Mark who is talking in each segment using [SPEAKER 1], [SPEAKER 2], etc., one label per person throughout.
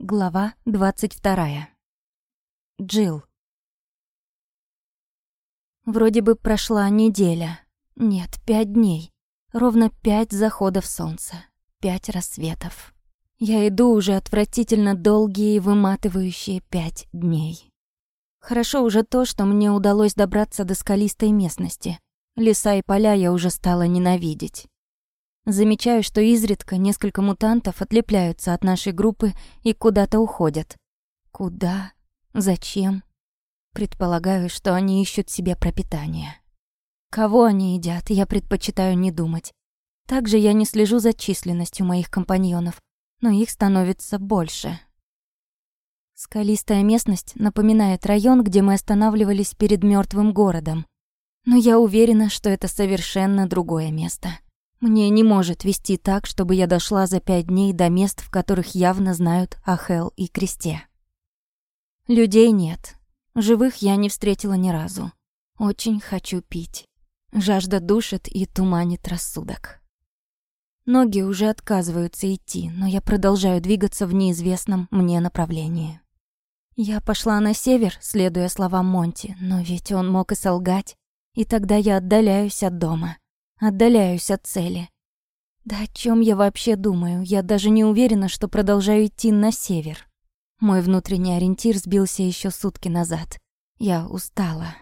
[SPEAKER 1] Глава 22. Джил. Вроде бы прошла неделя. Нет, пять дней. Ровно пять заходов солнца. Пять рассветов. Я иду уже отвратительно долгие и выматывающие пять дней. Хорошо уже то, что мне удалось добраться до скалистой местности. Леса и поля я уже стала ненавидеть. Замечаю, что изредка несколько мутантов отлепляются от нашей группы и куда-то уходят. Куда? Зачем? Предполагаю, что они ищут себе пропитание. Кого они едят, я предпочитаю не думать. Также я не слежу за численностью моих компаньонов, но их становится больше. Скалистая местность напоминает район, где мы останавливались перед мертвым городом. Но я уверена, что это совершенно другое место. Мне не может вести так, чтобы я дошла за пять дней до мест, в которых явно знают о Хел и Кресте. Людей нет. Живых я не встретила ни разу. Очень хочу пить. Жажда душит и туманит рассудок. Ноги уже отказываются идти, но я продолжаю двигаться в неизвестном мне направлении. Я пошла на север, следуя словам Монти, но ведь он мог и солгать, и тогда я отдаляюсь от дома. Отдаляюсь от цели. Да о чем я вообще думаю? Я даже не уверена, что продолжаю идти на север. Мой внутренний ориентир сбился еще сутки назад. Я устала.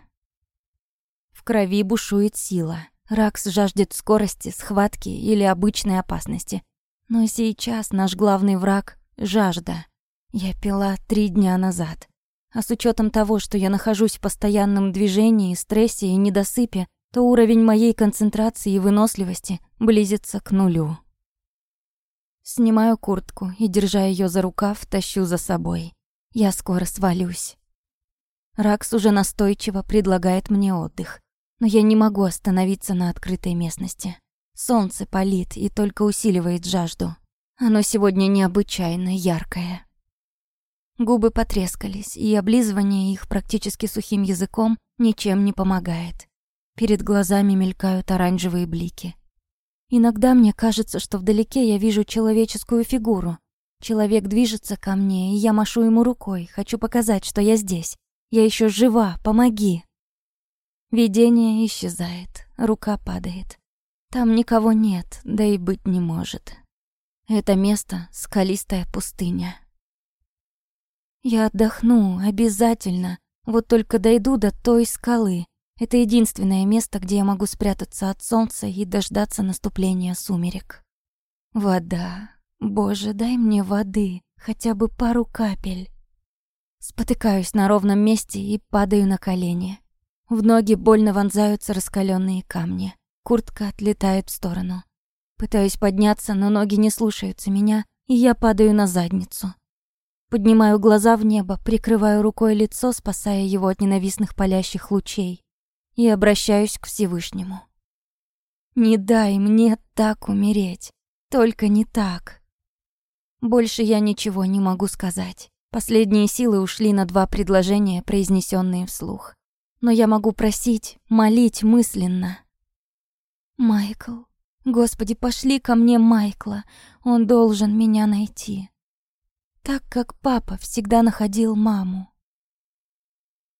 [SPEAKER 1] В крови бушует сила. Ракс жаждет скорости, схватки или обычной опасности. Но сейчас наш главный враг — жажда. Я пила три дня назад. А с учетом того, что я нахожусь в постоянном движении, стрессе и недосыпе, то уровень моей концентрации и выносливости близится к нулю. Снимаю куртку и, держа ее за рукав, тащу за собой. Я скоро свалюсь. Ракс уже настойчиво предлагает мне отдых, но я не могу остановиться на открытой местности. Солнце палит и только усиливает жажду. Оно сегодня необычайно яркое. Губы потрескались, и облизывание их практически сухим языком ничем не помогает. Перед глазами мелькают оранжевые блики. Иногда мне кажется, что вдалеке я вижу человеческую фигуру. Человек движется ко мне, и я машу ему рукой, хочу показать, что я здесь. Я еще жива, помоги. Видение исчезает, рука падает. Там никого нет, да и быть не может. Это место — скалистая пустыня. Я отдохну, обязательно, вот только дойду до той скалы, это единственное место, где я могу спрятаться от солнца и дождаться наступления сумерек. Вода. Боже, дай мне воды, хотя бы пару капель. Спотыкаюсь на ровном месте и падаю на колени. В ноги больно вонзаются раскаленные камни. Куртка отлетает в сторону. Пытаюсь подняться, но ноги не слушаются меня, и я падаю на задницу. Поднимаю глаза в небо, прикрываю рукой лицо, спасая его от ненавистных палящих лучей и обращаюсь к Всевышнему. Не дай мне так умереть, только не так. Больше я ничего не могу сказать. Последние силы ушли на два предложения, произнесенные вслух. Но я могу просить, молить мысленно. Майкл, Господи, пошли ко мне Майкла, он должен меня найти. Так как папа всегда находил маму.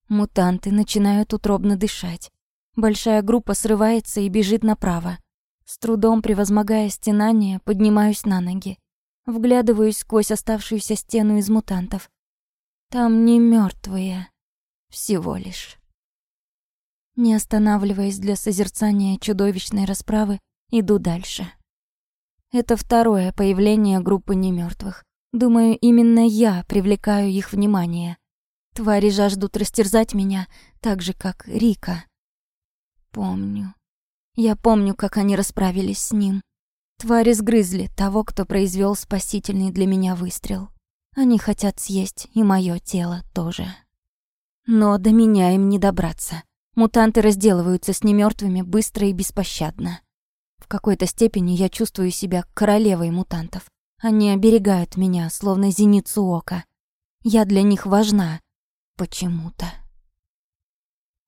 [SPEAKER 1] Мутанты начинают утробно дышать. Большая группа срывается и бежит направо. С трудом превозмогая стенание, поднимаюсь на ноги. Вглядываюсь сквозь оставшуюся стену из мутантов. Там не мертвые, всего лишь. Не останавливаясь для созерцания чудовищной расправы, иду дальше. Это второе появление группы немертвых. Думаю, именно я привлекаю их внимание. Твари жаждут растерзать меня, так же, как Рика. Помню. Я помню, как они расправились с ним. Твари сгрызли того, кто произвел спасительный для меня выстрел. Они хотят съесть и мое тело тоже. Но до меня им не добраться. Мутанты разделываются с немертвыми быстро и беспощадно. В какой-то степени я чувствую себя королевой мутантов. Они оберегают меня, словно зеницу ока. Я для них важна, Почему-то.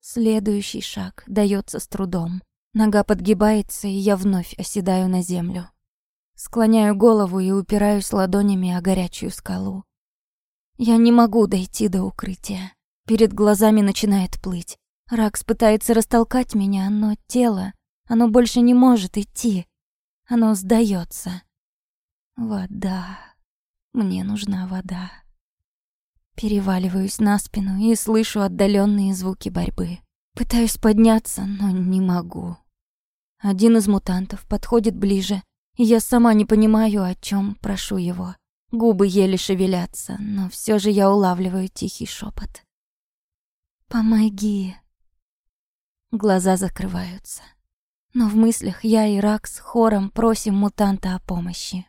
[SPEAKER 1] Следующий шаг дается с трудом. Нога подгибается, и я вновь оседаю на землю. Склоняю голову и упираюсь ладонями о горячую скалу. Я не могу дойти до укрытия. Перед глазами начинает плыть. Ракс пытается растолкать меня, но тело, оно больше не может идти. Оно сдается. Вода. Мне нужна вода. Переваливаюсь на спину и слышу отдаленные звуки борьбы. Пытаюсь подняться, но не могу. Один из мутантов подходит ближе, и я сама не понимаю, о чем прошу его. Губы еле шевелятся, но все же я улавливаю тихий шепот. «Помоги!» Глаза закрываются. Но в мыслях я и Ракс хором просим мутанта о помощи.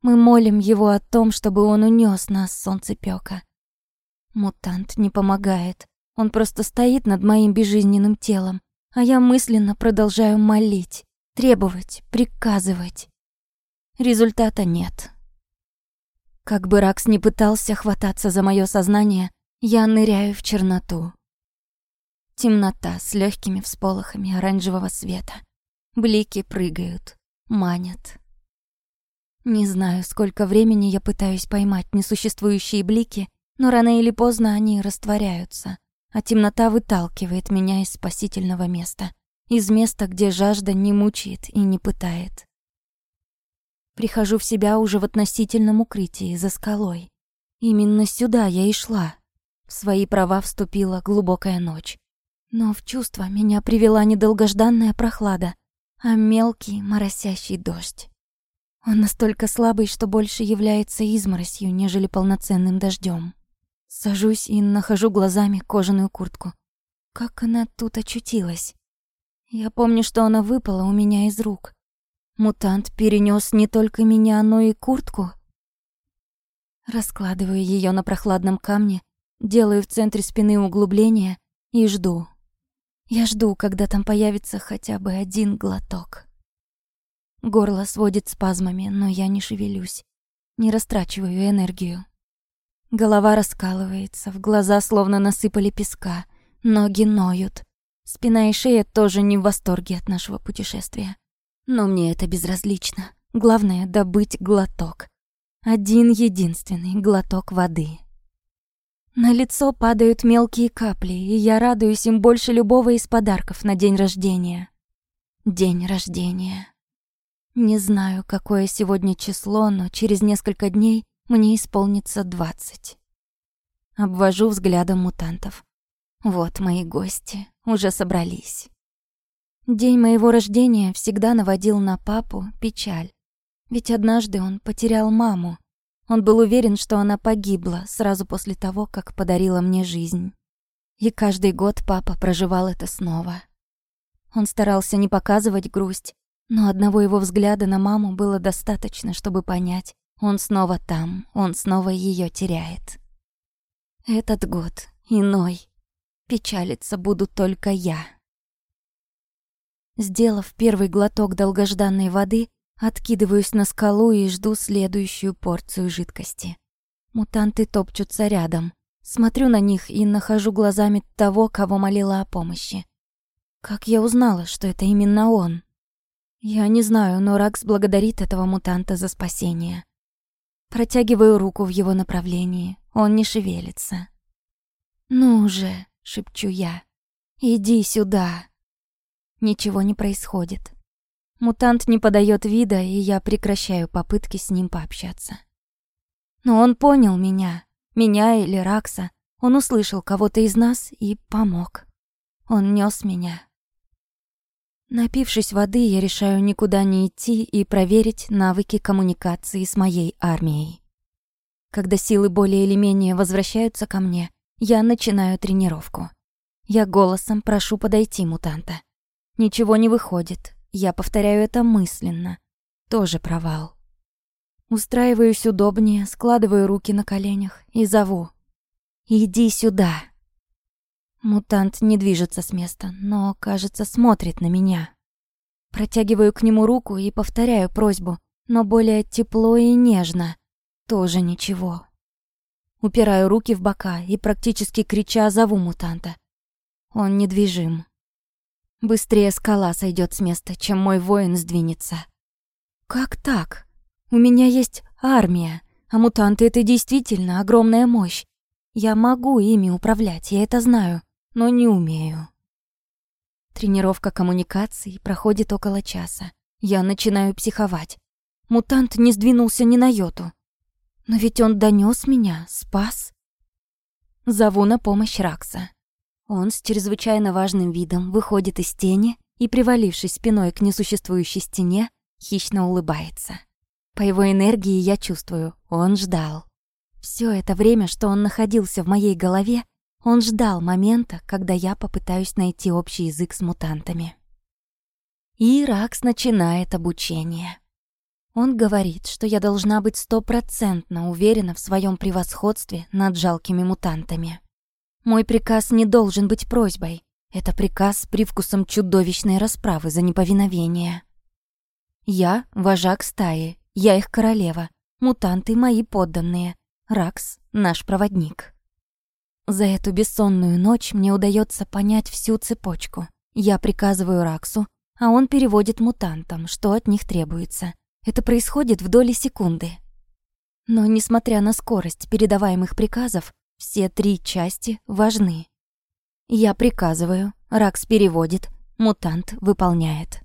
[SPEAKER 1] Мы молим его о том, чтобы он унес нас с солнцепёка. Мутант не помогает. Он просто стоит над моим безжизненным телом, а я мысленно продолжаю молить, требовать, приказывать. Результата нет. Как бы Ракс не пытался хвататься за мое сознание, я ныряю в черноту. Темнота с легкими всполохами оранжевого света. Блики прыгают, манят. Не знаю, сколько времени я пытаюсь поймать несуществующие блики, но рано или поздно они растворяются, а темнота выталкивает меня из спасительного места, из места, где жажда не мучает и не пытает. Прихожу в себя уже в относительном укрытии за скалой. Именно сюда я и шла. В свои права вступила глубокая ночь. Но в чувство меня привела не долгожданная прохлада, а мелкий моросящий дождь. Он настолько слабый, что больше является изморосью, нежели полноценным дождем. Сажусь и нахожу глазами кожаную куртку. Как она тут очутилась? Я помню, что она выпала у меня из рук. Мутант перенес не только меня, но и куртку. Раскладываю ее на прохладном камне, делаю в центре спины углубление и жду. Я жду, когда там появится хотя бы один глоток. Горло сводит спазмами, но я не шевелюсь, не растрачиваю энергию. Голова раскалывается, в глаза словно насыпали песка, ноги ноют. Спина и шея тоже не в восторге от нашего путешествия. Но мне это безразлично. Главное — добыть глоток. Один единственный глоток воды. На лицо падают мелкие капли, и я радуюсь им больше любого из подарков на день рождения. День рождения. Не знаю, какое сегодня число, но через несколько дней мне исполнится двадцать. Обвожу взглядом мутантов. Вот мои гости уже собрались. День моего рождения всегда наводил на папу печаль. Ведь однажды он потерял маму. Он был уверен, что она погибла сразу после того, как подарила мне жизнь. И каждый год папа проживал это снова. Он старался не показывать грусть, но одного его взгляда на маму было достаточно, чтобы понять, он снова там, он снова ее теряет. Этот год иной. Печалиться буду только я. Сделав первый глоток долгожданной воды, откидываюсь на скалу и жду следующую порцию жидкости. Мутанты топчутся рядом. Смотрю на них и нахожу глазами того, кого молила о помощи. Как я узнала, что это именно он? Я не знаю, но Ракс благодарит этого мутанта за спасение. Протягиваю руку в его направлении. Он не шевелится. «Ну же», — шепчу я, — «иди сюда». Ничего не происходит. Мутант не подает вида, и я прекращаю попытки с ним пообщаться. Но он понял меня, меня или Ракса. Он услышал кого-то из нас и помог. Он нес меня. Напившись воды, я решаю никуда не идти и проверить навыки коммуникации с моей армией. Когда силы более или менее возвращаются ко мне, я начинаю тренировку. Я голосом прошу подойти мутанта. Ничего не выходит. Я повторяю это мысленно. Тоже провал. Устраиваюсь удобнее, складываю руки на коленях и зову. «Иди сюда!» Мутант не движется с места, но, кажется, смотрит на меня. Протягиваю к нему руку и повторяю просьбу, но более тепло и нежно. Тоже ничего. Упираю руки в бока и практически крича зову мутанта. Он недвижим. Быстрее скала сойдет с места, чем мой воин сдвинется. Как так? У меня есть армия. А мутанты — это действительно огромная мощь. Я могу ими управлять, я это знаю, но не умею. Тренировка коммуникаций проходит около часа. Я начинаю психовать. Мутант не сдвинулся ни на йоту. Но ведь он донёс меня, спас. Зову на помощь Ракса. Он с чрезвычайно важным видом выходит из тени и, привалившись спиной к несуществующей стене, хищно улыбается. По его энергии я чувствую, он ждал. Все это время, что он находился в моей голове, он ждал момента, когда я попытаюсь найти общий язык с мутантами. И Ракс начинает обучение. Он говорит, что я должна быть стопроцентно уверена в своем превосходстве над жалкими мутантами. Мой приказ не должен быть просьбой. Это приказ с привкусом чудовищной расправы за неповиновение. Я — вожак стаи, я их королева, мутанты — мои подданные, Ракс — наш проводник. За эту бессонную ночь мне удается понять всю цепочку. Я приказываю Раксу, а он переводит мутантам, что от них требуется. Это происходит в доли секунды. Но, несмотря на скорость передаваемых приказов, все три части важны. Я приказываю, Ракс переводит, мутант выполняет.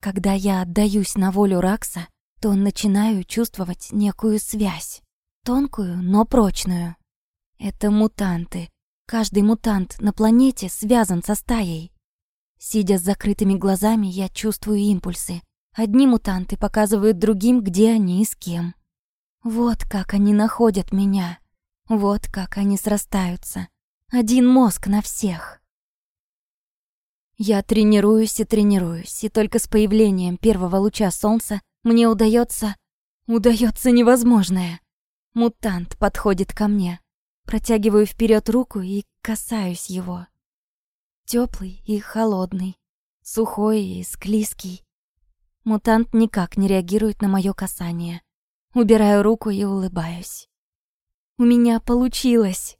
[SPEAKER 1] Когда я отдаюсь на волю Ракса, то начинаю чувствовать некую связь. Тонкую, но прочную. Это мутанты. Каждый мутант на планете связан со стаей. Сидя с закрытыми глазами, я чувствую импульсы. Одни мутанты показывают другим, где они и с кем. Вот как они находят меня. Вот как они срастаются. Один мозг на всех. Я тренируюсь и тренируюсь, и только с появлением первого луча солнца мне удается... Удается невозможное. Мутант подходит ко мне. Протягиваю вперед руку и касаюсь его. Теплый и холодный, сухой и склизкий. Мутант никак не реагирует на мое касание. Убираю руку и улыбаюсь. У меня получилось.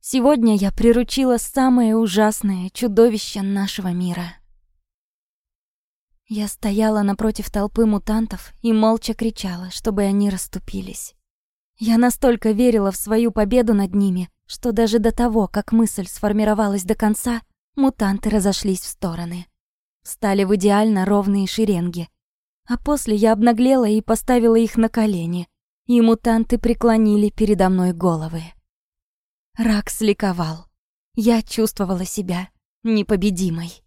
[SPEAKER 1] Сегодня я приручила самое ужасное чудовище нашего мира. Я стояла напротив толпы мутантов и молча кричала, чтобы они расступились. Я настолько верила в свою победу над ними, что даже до того, как мысль сформировалась до конца, мутанты разошлись в стороны. Стали в идеально ровные шеренги. А после я обнаглела и поставила их на колени, и мутанты преклонили передо мной головы. Рак сликовал. Я чувствовала себя непобедимой.